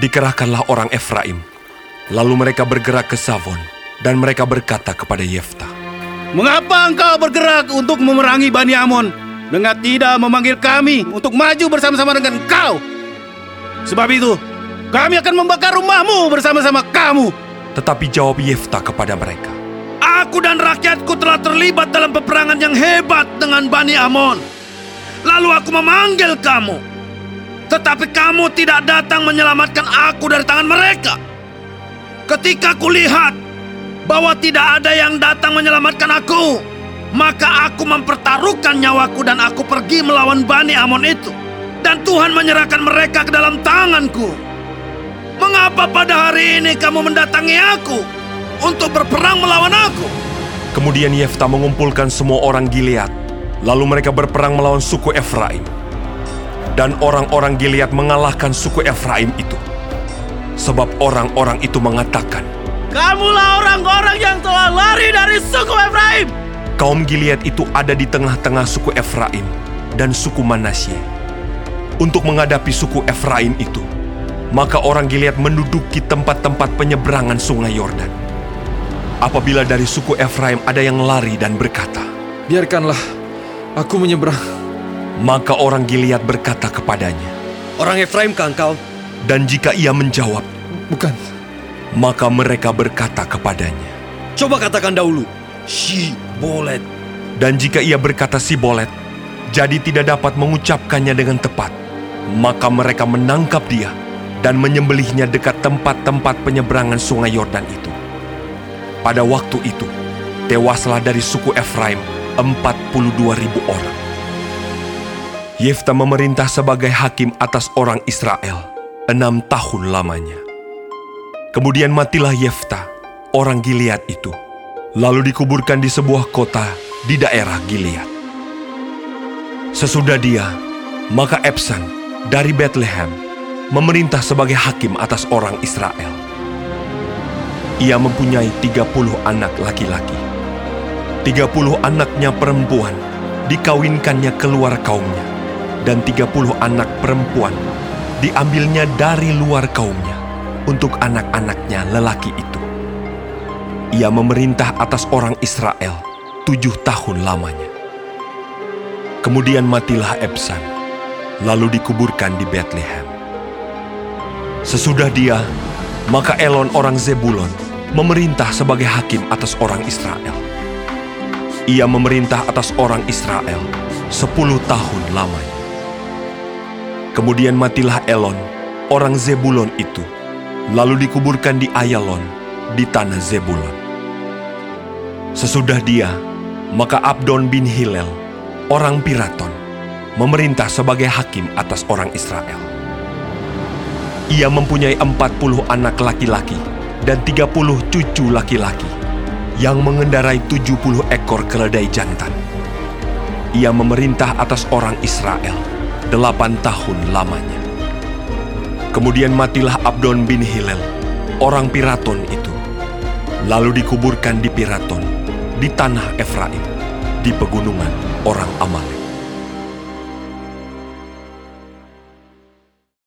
Dikerahkanlah orang Efraim. Lalu mereka bergerak ke Savon, dan mereka berkata kepada Yefta, Mengapa engkau bergerak untuk memerangi Bani Amon dengan tidak memanggil kami untuk maju bersama-sama dengan engkau? Sebab itu, kami akan membakar rumahmu bersama-sama kamu. Tetapi jawab Yefta kepada mereka, Aku dan rakyatku telah terlibat dalam peperangan yang hebat dengan Bani Amon. Lalu aku memanggil kamu. Tetapi kamu tidak datang menyelamatkan aku dari tangan mereka. Ketika kulihat bahwa tidak ada yang datang menyelamatkan aku, maka aku mempertaruhkan nyawaku dan aku pergi melawan Bani Amon itu. Dan Tuhan menyerahkan mereka ke dalam tanganku. Mengapa pada hari ini kamu mendatangi aku untuk berperang melawan aku? Kemudian Yefta mengumpulkan semua orang Gilead, lalu mereka berperang melawan suku Efraim. Dan orang-orang Gilead mengalahkan suku Efraim itu. Sebab orang-orang itu mengatakan, Kamulah orang-orang yang telah lari dari suku Efraim. kaum Gilead itu ada di tengah-tengah suku Efraim dan suku Manasye. Untuk menghadapi suku Efraim itu, maka orang Gilead menduduki tempat-tempat penyeberangan sungai Yordan. Apabila dari suku Efraim ada yang lari dan berkata, Biarkanlah aku menyeberang. Maka orang Gilead berkata kepadanya, Orang Efraim kah engkau? dan jika ia menjawab, Bukan, maka mereka berkata kepadanya, Coba katakan dahulu. Si bolet. dan jika ia berkata Sibolet, jadi tidak dapat mengucapkannya dengan tepat, maka mereka menangkap dia dan menyembelihnya dekat tempat-tempat penyeberangan sungai Yordan itu. Pada waktu itu, tewaslah dari suku Efraim 42 ribu orang. Yefta memerintah sebagai hakim atas orang Israel enam tahun lamanya. Kemudian matilah Yefta, orang Gilead itu, lalu dikuburkan di sebuah kota di daerah Gilead. Sesudah dia, maka Epsan dari Bethlehem memerintah sebagai hakim atas orang Israel. Ia mempunyai 30 anak laki-laki. 30 anaknya perempuan dikawinkannya keluar kaumnya, dan 30 anak perempuan diambilnya dari luar kaumnya untuk anak-anaknya lelaki itu. Ia memerintah atas orang Israel tujuh tahun lamanya. Kemudian matilah Ebsan, lalu dikuburkan di Bethlehem. Sesudah dia, maka Elon orang Zebulon memerintah sebagai hakim atas orang Israel. Ia memerintah atas orang Israel sepuluh tahun lamanya. Kemudian matilah Elon, orang Zebulon itu, lalu dikuburkan di Ayalon, di tanah Zebulon. Sesudah dia, maka Abdon bin Hilel, orang Piraton, memerintah sebagai hakim atas orang Israel. Ia mempunyai 40 anak laki-laki dan 30 cucu laki-laki yang mengendarai 70 ekor keledai jantan. Ia memerintah atas orang Israel delapan tahun lamanya. Kemudian matilah Abdon bin Hilel, orang Piraton itu. Lalu dikuburkan di Piraton, di tanah Efraim, di pegunungan orang Amalek.